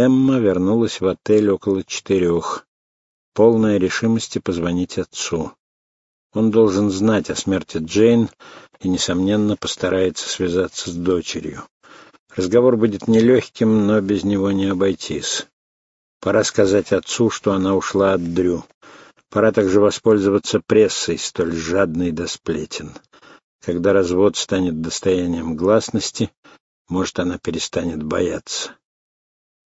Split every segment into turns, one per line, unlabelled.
Эмма вернулась в отель около четырех, полная решимости позвонить отцу. Он должен знать о смерти Джейн и, несомненно, постарается связаться с дочерью. Разговор будет нелегким, но без него не обойтись. Пора сказать отцу, что она ушла от Дрю. Пора также воспользоваться прессой, столь жадной до сплетен. Когда развод станет достоянием гласности, может, она перестанет бояться.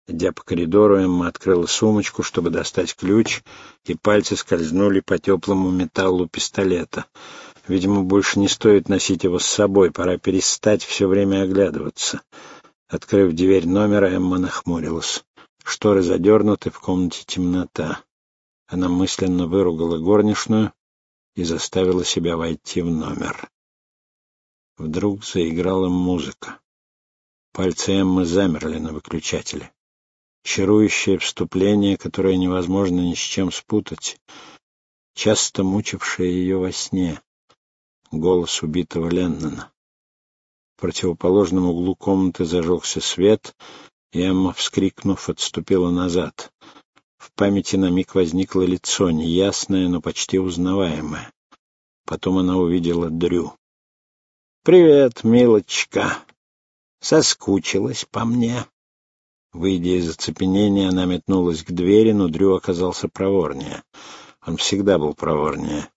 Идя по коридору, Эмма открыла сумочку, чтобы достать ключ, и пальцы скользнули по теплому металлу пистолета. Видимо, больше не стоит носить его с собой, пора перестать все время оглядываться. Открыв дверь номера, Эмма нахмурилась. Шторы задернуты, в комнате темнота. Она мысленно выругала горничную и заставила себя войти в номер. Вдруг заиграла музыка. Пальцы Эммы замерли на выключателе. Чарующее вступление, которое невозможно ни с чем спутать, часто мучившее ее во сне. Голос убитого Леннона. В противоположном углу комнаты зажегся свет, и Эмма, вскрикнув, отступила назад. В памяти на миг возникло лицо, неясное, но почти узнаваемое. Потом она увидела Дрю. «Привет, милочка! Соскучилась по мне?» Выйдя из оцепенения, она метнулась к двери, но Дрю оказался проворнее. Он всегда был проворнее.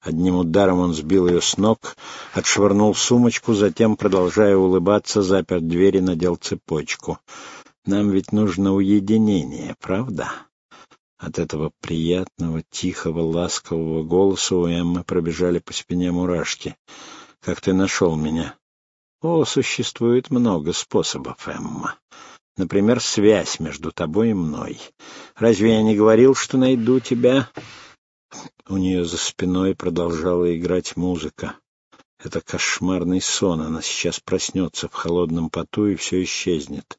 Одним ударом он сбил ее с ног, отшвырнул сумочку, затем, продолжая улыбаться, запер дверь и надел цепочку. «Нам ведь нужно уединение, правда?» От этого приятного, тихого, ласкового голоса у Эммы пробежали по спине мурашки. «Как ты нашел меня?» «О, существует много способов, Эмма. Например, связь между тобой и мной. Разве я не говорил, что найду тебя? У нее за спиной продолжала играть музыка. Это кошмарный сон. Она сейчас проснется в холодном поту, и все исчезнет.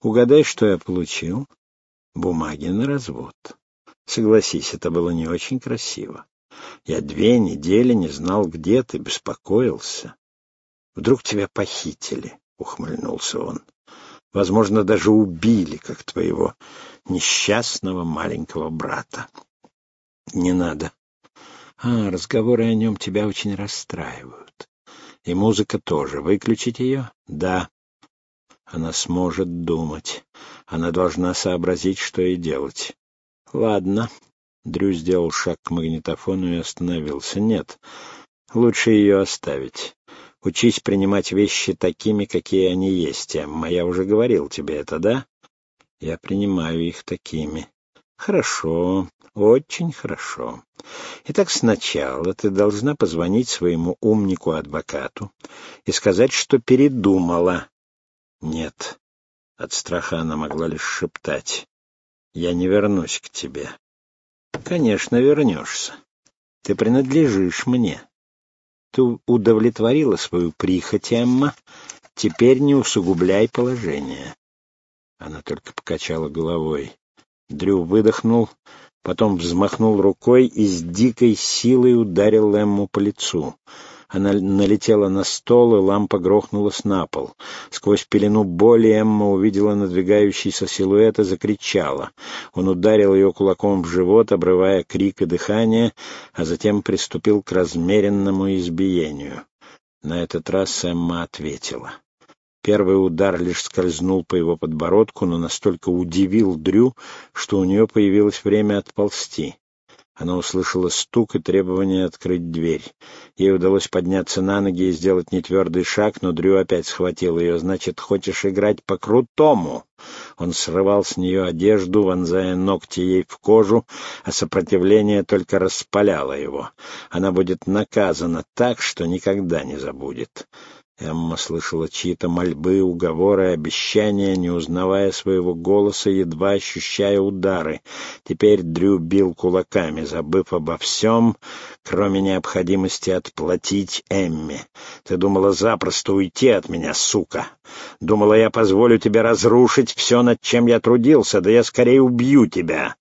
Угадай, что я получил? Бумаги на развод. Согласись, это было не очень красиво. Я две недели не знал, где ты, беспокоился. Вдруг тебя похитили, — ухмыльнулся он. Возможно, даже убили, как твоего несчастного маленького брата. Не надо. А, разговоры о нем тебя очень расстраивают. И музыка тоже. Выключить ее? Да. Она сможет думать. Она должна сообразить, что ей делать. Ладно. Дрю сделал шаг к магнитофону и остановился. Нет, лучше ее оставить. Учись принимать вещи такими, какие они есть, Эмма. Я уже говорил тебе это, да? Я принимаю их такими. Хорошо, очень хорошо. Итак, сначала ты должна позвонить своему умнику-адвокату и сказать, что передумала. Нет. От страха она могла лишь шептать. Я не вернусь к тебе. Конечно, вернешься. Ты принадлежишь мне. Ты удовлетворила свою прихоть, Эмма. Теперь не усугубляй положение. Она только покачала головой. Дрю выдохнул, потом взмахнул рукой и с дикой силой ударил Эмму по лицу. Она налетела на стол, и лампа грохнулась на пол. Сквозь пелену боли Эмма увидела надвигающийся силуэт и закричала. Он ударил ее кулаком в живот, обрывая крик и дыхание, а затем приступил к размеренному избиению. На этот раз Эмма ответила. Первый удар лишь скользнул по его подбородку, но настолько удивил Дрю, что у нее появилось время отползти. Она услышала стук и требование открыть дверь. Ей удалось подняться на ноги и сделать нетвердый шаг, но Дрю опять схватил ее. «Значит, хочешь играть по-крутому?» Он срывал с нее одежду, вонзая ногти ей в кожу, а сопротивление только распаляло его. Она будет наказана так, что никогда не забудет. Эмма слышала чьи-то мольбы, уговоры, обещания, не узнавая своего голоса, едва ощущая удары. Теперь Дрю бил кулаками, забыв обо всем, кроме необходимости отплатить Эмме. «Ты думала запросто уйти от меня, сука? Думала, я позволю тебе разрушить все, над чем я трудился? Да я скорее убью тебя!»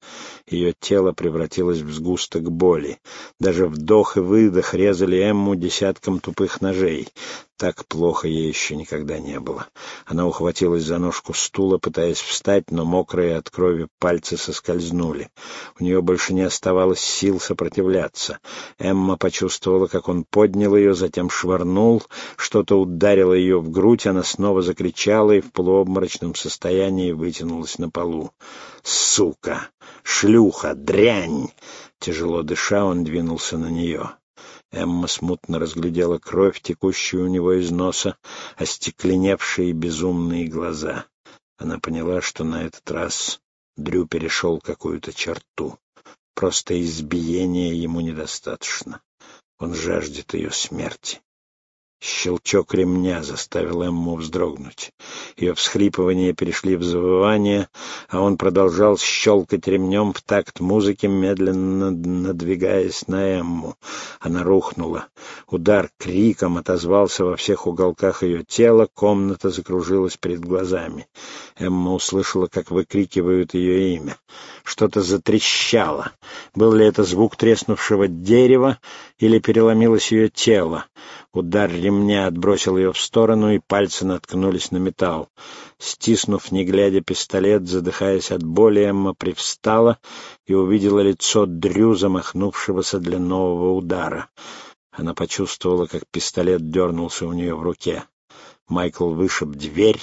Ее тело превратилось в сгусток боли. Даже вдох и выдох резали Эмму десятком тупых ножей. Так плохо ей еще никогда не было. Она ухватилась за ножку стула, пытаясь встать, но мокрые от крови пальцы соскользнули. У нее больше не оставалось сил сопротивляться. Эмма почувствовала, как он поднял ее, затем швырнул, что-то ударило ее в грудь, она снова закричала и в полуобморочном состоянии вытянулась на полу. «Сука! Шлюха! Дрянь!» Тяжело дыша, он двинулся на нее. Эмма смутно разглядела кровь, текущую у него из носа, остекленевшие безумные глаза. Она поняла, что на этот раз Дрю перешел какую-то черту. Просто избиения ему недостаточно. Он жаждет ее смерти. Щелчок ремня заставил Эмму вздрогнуть. Ее всхлипывания перешли в завывание, а он продолжал щелкать ремнем в такт музыки, медленно надвигаясь на Эмму. Она рухнула. Удар криком отозвался во всех уголках ее тела, комната закружилась перед глазами. Эмма услышала, как выкрикивают ее имя. Что-то затрещало. Был ли это звук треснувшего дерева или переломилось ее тело? Удар ремня отбросил ее в сторону, и пальцы наткнулись на металл. Стиснув, не глядя, пистолет, задыхаясь от боли, Эмма привстала и увидела лицо Дрю, замахнувшегося для нового удара. Она почувствовала, как пистолет дернулся у нее в руке. Майкл вышиб дверь,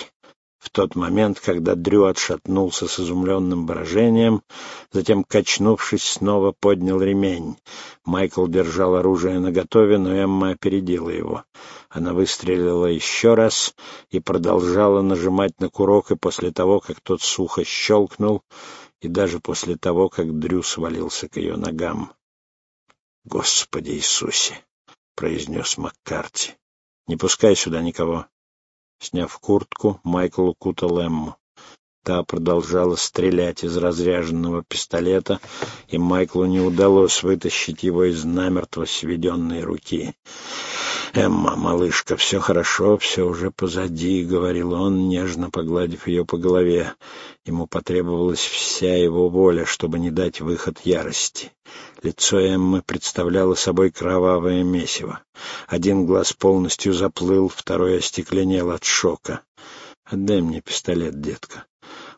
в тот момент, когда Дрю отшатнулся с изумленным выражением, затем, качнувшись, снова поднял ремень. Майкл держал оружие наготове, но Эмма опередила его. Она выстрелила еще раз и продолжала нажимать на курок, и после того, как тот сухо щелкнул, и даже после того, как Дрю свалился к ее ногам. «Господи Иисусе!» — произнес Маккарти. «Не пускай сюда никого. Сняв куртку, Майкл укутал Эмму. Та продолжала стрелять из разряженного пистолета, и Майклу не удалось вытащить его из намертво сведенной руки. «Эмма, малышка, все хорошо, все уже позади», — говорил он, нежно погладив ее по голове. Ему потребовалась вся его воля, чтобы не дать выход ярости. Лицо Эммы представляло собой кровавое месиво. Один глаз полностью заплыл, второй остекленел от шока. «Отдай мне пистолет, детка».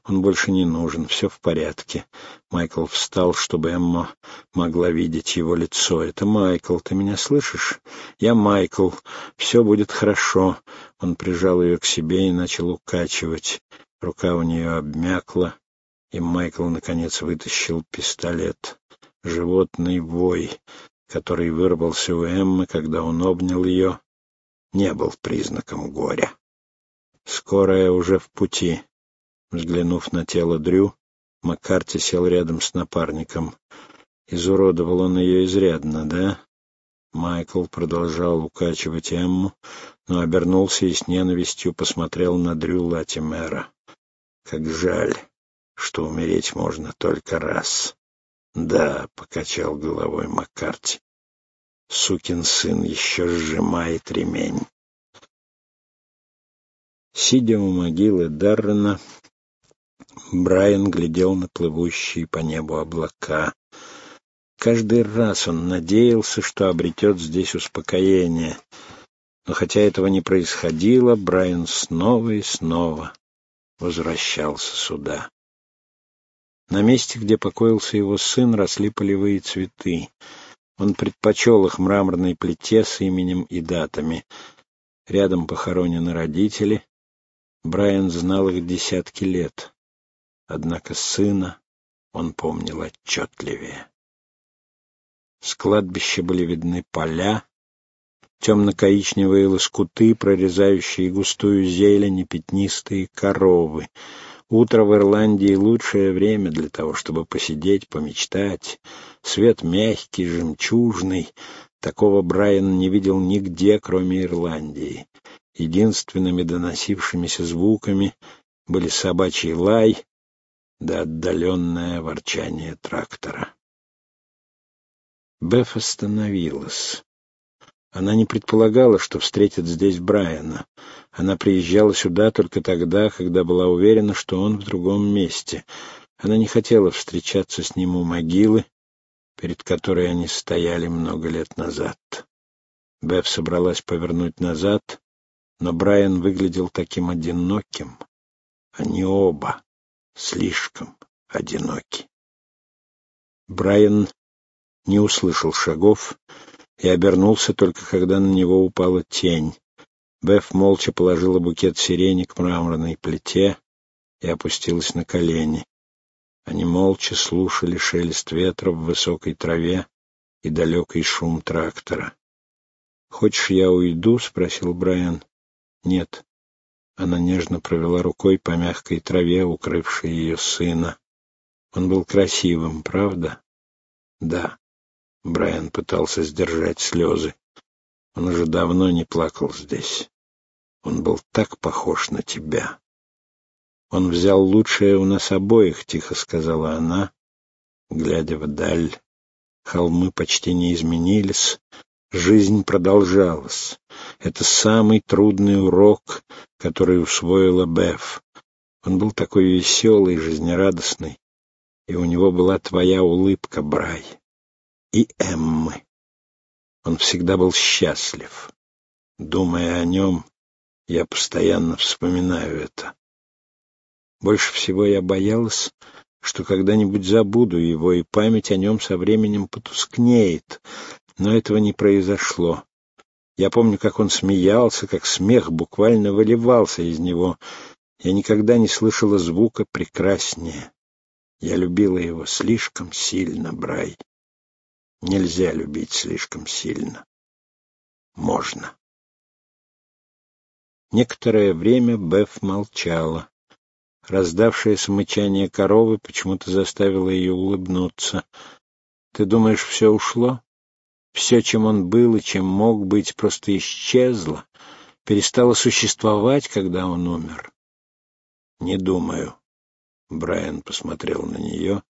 Он больше не нужен, все в порядке. Майкл встал, чтобы Эмма могла видеть его лицо. «Это Майкл, ты меня слышишь? Я Майкл. Все будет хорошо». Он прижал ее к себе и начал укачивать. Рука у нее обмякла, и Майкл, наконец, вытащил пистолет. Животный вой, который вырвался у Эммы, когда он обнял ее, не был признаком горя. Скорая уже в пути. Взглянув на тело Дрю, Маккарти сел рядом с напарником. Изуродовал он ее изрядно, да? Майкл продолжал укачивать Эмму, но обернулся и с ненавистью посмотрел на Дрю Латимера. Как жаль, что умереть можно только раз. Да, — покачал головой Маккарти. Сукин сын еще сжимает ремень. Сидя у могилы Даррена, Брайан глядел на плывущие по небу облака. Каждый раз он надеялся, что обретет здесь успокоение. Но хотя этого не происходило, Брайан снова и снова возвращался сюда. На месте, где покоился его сын, росли полевые цветы. Он предпочел их мраморной плите с именем и датами. Рядом похоронены родители. Брайан знал их десятки лет. Однако сына он помнил отчетливее. С кладбища были видны поля, темно-коричневые лоскуты, прорезающие густую зелень и пятнистые коровы. Утро в Ирландии — лучшее время для того, чтобы посидеть, помечтать. Свет мягкий, жемчужный. Такого Брайан не видел нигде, кроме Ирландии. Единственными доносившимися звуками были собачий лай да отдаленное ворчание трактора. Беф остановилась. Она не предполагала, что встретит здесь Брайана. Она приезжала сюда только тогда, когда была уверена, что он в другом месте. Она не хотела встречаться с ним у могилы, перед которой они стояли много лет назад. Беф собралась повернуть назад, но Брайан выглядел таким одиноким. Они оба слишком одиноки. Брайан не услышал шагов и обернулся только когда на него упала тень. Беф молча положила букет сирени к мраморной плите и опустилась на колени. Они молча слушали шелест ветра в высокой траве и далекий шум трактора. «Хочешь, я уйду?» — спросил Брайан. «Нет». Она нежно провела рукой по мягкой траве, укрывшей ее сына. Он был красивым, правда? Да. Брайан пытался сдержать слезы. Он уже давно не плакал здесь. Он был так похож на тебя. Он взял лучшее у нас обоих, — тихо сказала она, глядя вдаль. Холмы почти не изменились, жизнь продолжалась. Это самый трудный урок, который усвоила Беф. Он был такой веселый, жизнерадостный, и у него была твоя улыбка, Брай и Эммы. Он всегда был счастлив. Думая о нем, я постоянно вспоминаю это. Больше всего я боялась, что когда-нибудь забуду его, и память о нем со временем потускнеет. Но этого не произошло. Я помню, как он смеялся, как смех буквально выливался из него. Я никогда не слышала звука прекраснее. Я любила его слишком сильно, Брай. Нельзя любить слишком сильно. Можно. Некоторое время Беф молчала. Раздавшееся мычание коровы почему-то заставило ее улыбнуться. «Ты думаешь, все ушло? Все, чем он был и чем мог быть, просто исчезло, перестало существовать, когда он умер?» «Не думаю». Брайан посмотрел на нее,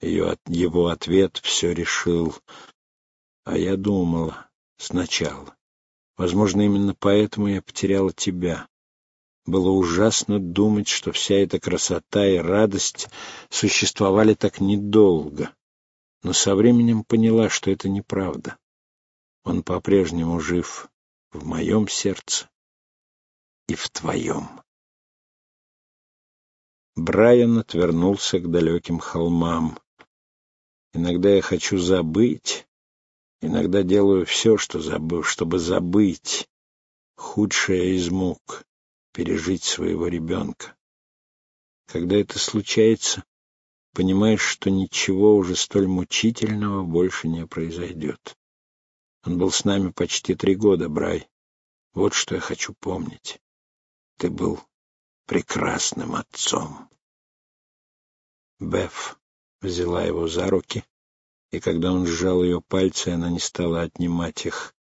ее, его ответ все решил. А я думала сначала. Возможно, именно поэтому я потеряла тебя. Было ужасно думать, что вся эта красота и радость существовали так недолго. Но со временем поняла, что это неправда. Он по-прежнему жив в моем сердце и в твоем. Брайан отвернулся к далеким холмам. Иногда я хочу забыть, иногда делаю все, что забыл, чтобы забыть. Худшее из мук — пережить своего ребенка. Когда это случается, понимаешь, что ничего уже столь мучительного больше не произойдет. Он был с нами почти три года, Брай. Вот что я хочу помнить. Ты был прекрасным отцом. Беф взяла его за руки, и когда он сжал ее пальцы, она не стала отнимать их.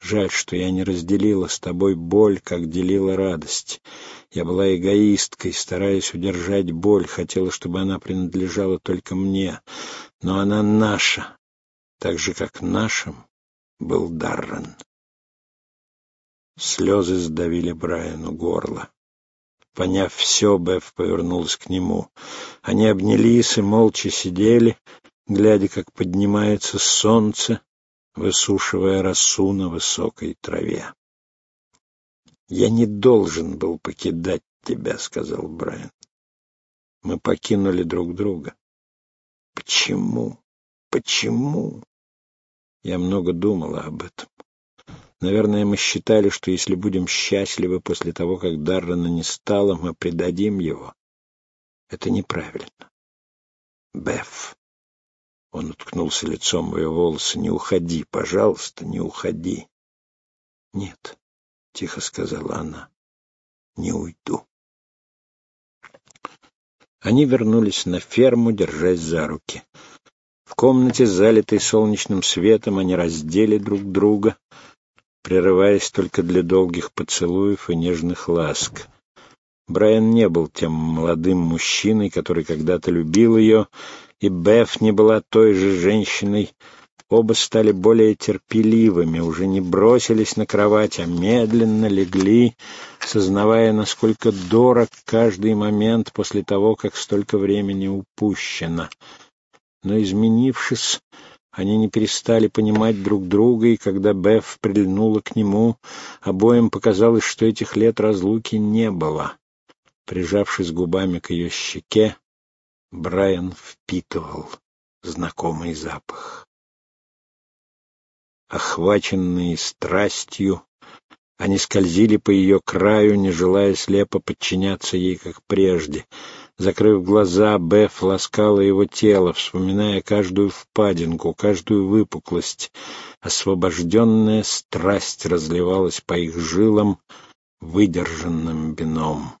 Жаль, что я не разделила с тобой боль, как делила радость. Я была эгоисткой, стараясь удержать боль, хотела, чтобы она принадлежала только мне. Но она наша, так же, как нашим был Даррен. Слезы сдавили Брайану горло. Поняв все, Беф повернулась к нему. Они обнялись и молча сидели, глядя, как поднимается солнце, высушивая росу на высокой траве. «Я не должен был покидать тебя», — сказал Брайан. «Мы покинули друг друга». «Почему? Почему?» Я много думала об этом. Наверное, мы считали, что если будем счастливы после того, как Даррена не стало, мы предадим его. Это неправильно. Беф. Он уткнулся лицом в ее волосы. «Не уходи, пожалуйста, не уходи». «Нет», — тихо сказала она, — «не уйду». Они вернулись на ферму, держась за руки. В комнате, залитой солнечным светом, они раздели друг друга — прерываясь только для долгих поцелуев и нежных ласк. Брайан не был тем молодым мужчиной, который когда-то любил ее, и Беф не была той же женщиной, Оба стали более терпеливыми, уже не бросились на кровать, а медленно легли, сознавая, насколько дорог каждый момент после того, как столько времени упущено. Но, изменившись, они не перестали понимать друг друга, и когда Беф прильнула к нему, обоим показалось, что этих лет разлуки не было. Прижавшись губами к ее щеке, Брайан впитывал знакомый запах. Охваченные страстью, они скользили по ее краю, не желая слепо подчиняться ей, как прежде. Закрыв глаза, Беф ласкала его тело, вспоминая каждую впадинку, каждую выпуклость. Освобожденная страсть разливалась по их жилам выдержанным вином.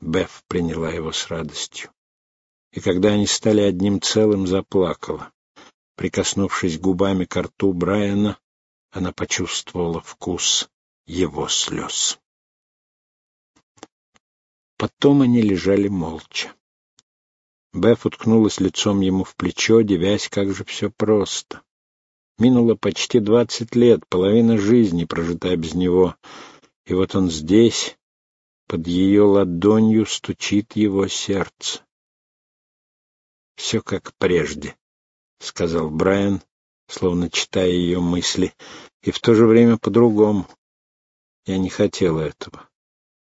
Беф приняла его с радостью. И когда они стали одним целым, заплакала. Прикоснувшись губами к рту Брайана, она почувствовала вкус его слез. Потом они лежали молча. Беф уткнулась лицом ему в плечо, девясь, как же все просто. Минуло почти двадцать лет, половина жизни прожита без него, и вот он здесь, под ее ладонью стучит его сердце. Все как прежде. — сказал Брайан, словно читая ее мысли, — и в то же время по-другому. Я не хотела этого.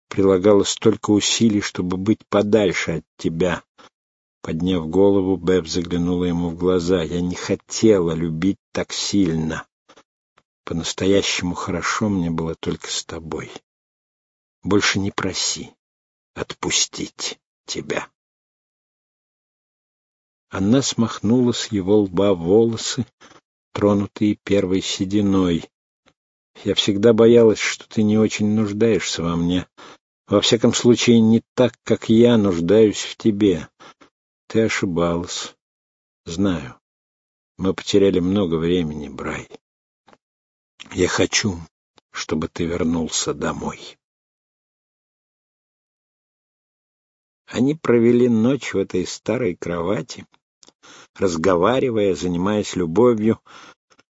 Прилагала столько усилий, чтобы быть подальше от тебя. Подняв голову, Бэб заглянула ему в глаза. Я не хотела любить так сильно. По-настоящему хорошо мне было только с тобой. Больше не проси отпустить тебя. Она смахнула с его лба волосы, тронутые первой сединой. Я всегда боялась, что ты не очень нуждаешься во мне. Во всяком случае, не так, как я нуждаюсь в тебе. Ты ошибалась. Знаю. Мы потеряли много времени, Брай. Я хочу, чтобы ты вернулся домой. Они провели ночь в этой старой кровати, разговаривая, занимаясь любовью.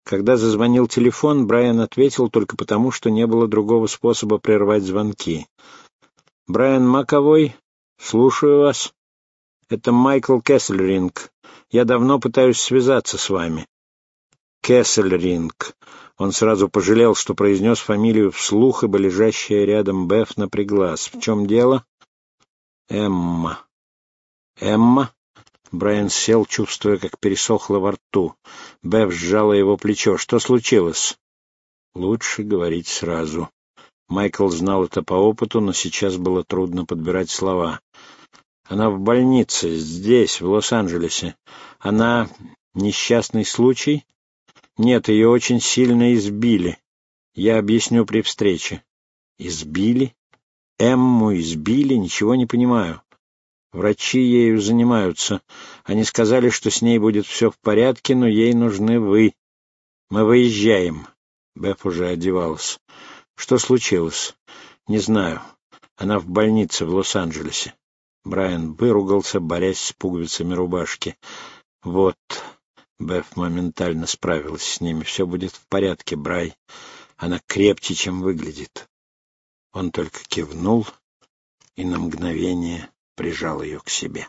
Когда зазвонил телефон, Брайан ответил только потому, что не было другого способа прервать звонки. «Брайан Маковой, слушаю вас. Это Майкл Кессельринг. Я давно пытаюсь связаться с вами». Кессельринг. Он сразу пожалел, что произнес фамилию вслух, ибо лежащая рядом Беф напряглась. «В чем дело?» «Эмма». «Эмма?» Брайан сел, чувствуя, как пересохло во рту. Бев сжала его плечо. «Что случилось?» «Лучше говорить сразу». Майкл знал это по опыту, но сейчас было трудно подбирать слова. «Она в больнице, здесь, в Лос-Анджелесе. Она несчастный случай?» «Нет, ее очень сильно избили. Я объясню при встрече». «Избили? Эмму избили? Ничего не понимаю». Врачи ею занимаются. Они сказали, что с ней будет все в порядке, но ей нужны вы. Мы выезжаем. Беф уже одевалась. Что случилось? Не знаю. Она в больнице в Лос-Анджелесе. Брайан выругался, борясь с пуговицами рубашки. Вот. Беф моментально справилась с ними. Все будет в порядке, Брай. Она крепче, чем выглядит. Он только кивнул и на мгновение прижал ее к себе.